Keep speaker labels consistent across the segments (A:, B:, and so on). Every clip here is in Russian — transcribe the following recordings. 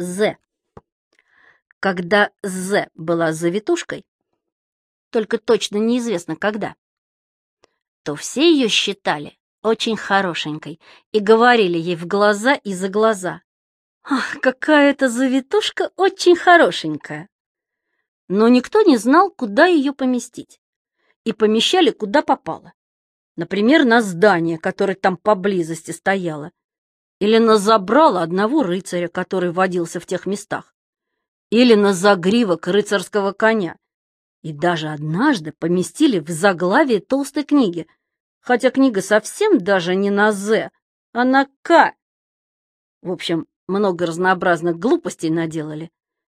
A: З. Когда З была завитушкой, только точно неизвестно когда, то все ее считали очень хорошенькой и говорили ей в глаза и за глаза. «Ах, какая эта завитушка очень хорошенькая!» Но никто не знал, куда ее поместить, и помещали куда попало. Например, на здание, которое там поблизости стояло, или на забрало одного рыцаря, который водился в тех местах, или на загривок рыцарского коня. И даже однажды поместили в заглавие толстой книги, хотя книга совсем даже не на «З», а на «К». В общем, много разнообразных глупостей наделали.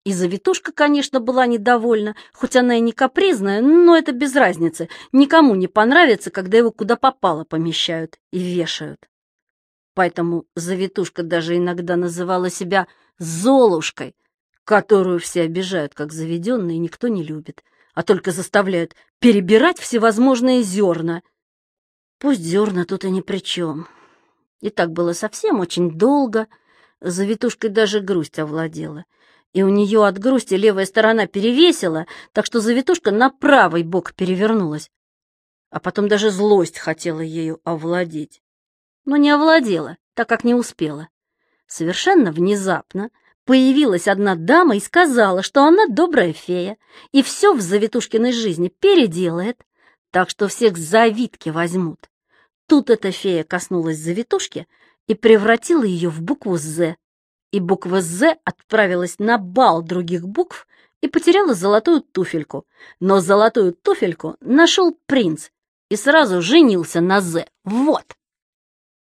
A: И завитушка, конечно, была недовольна, хоть она и не капризная, но это без разницы. Никому не понравится, когда его куда попало помещают и вешают. Поэтому завитушка даже иногда называла себя «золушкой», которую все обижают как заведенные, никто не любит, а только заставляют перебирать всевозможные зерна. Пусть зерна тут и ни при чем. И так было совсем очень долго, завитушкой даже грусть овладела, и у нее от грусти левая сторона перевесила, так что завитушка на правый бок перевернулась. А потом даже злость хотела ею овладеть но не овладела, так как не успела. Совершенно внезапно появилась одна дама и сказала, что она добрая фея и все в Завитушкиной жизни переделает, так что всех завитки возьмут. Тут эта фея коснулась Завитушки и превратила ее в букву «З», и буква «З» отправилась на бал других букв и потеряла золотую туфельку. Но золотую туфельку нашел принц и сразу женился на «З». Вот!